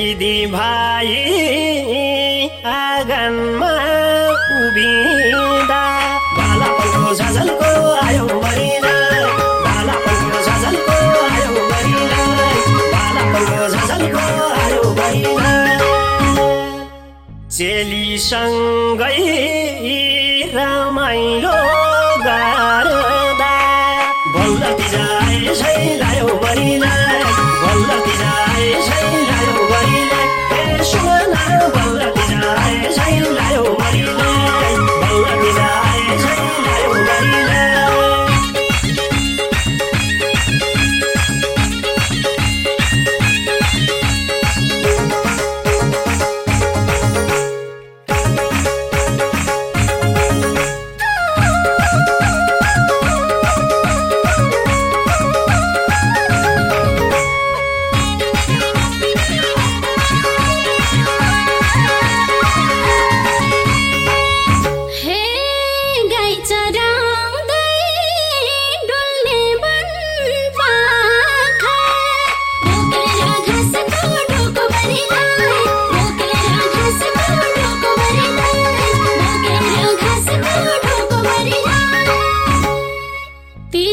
दिदी भाइ आँगनमा उभिँदा। आयो आयो चेलीसँगै रमाइलो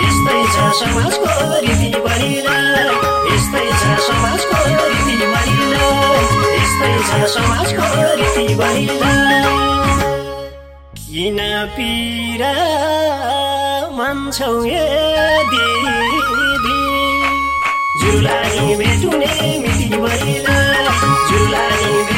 यस्तै छ समाजको रीति किन पिर मान्छौ दिदी जुलाई भेटुने मिति जुलाई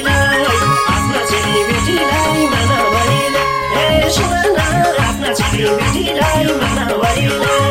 बेटीलाई मानवरीलाई आफ्ना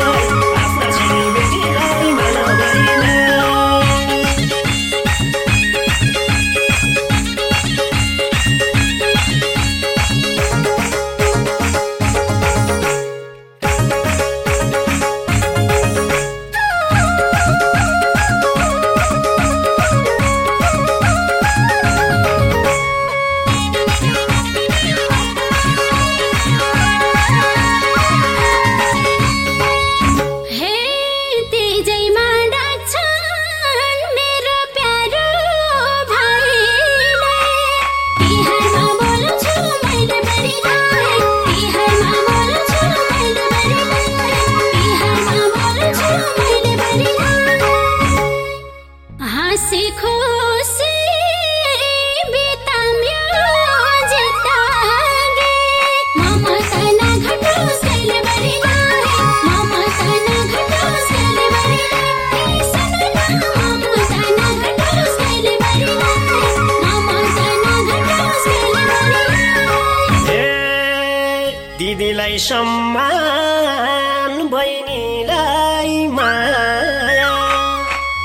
दिदीलाई सम्मान बहिनीलाई माया।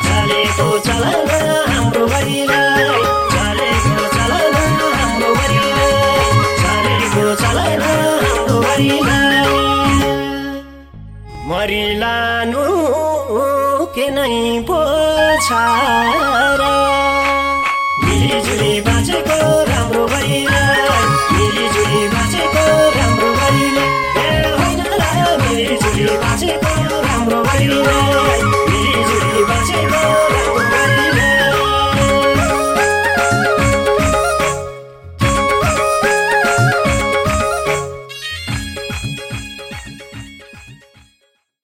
हाम्रो हाम्रो हाम्रो मरिलानु के नै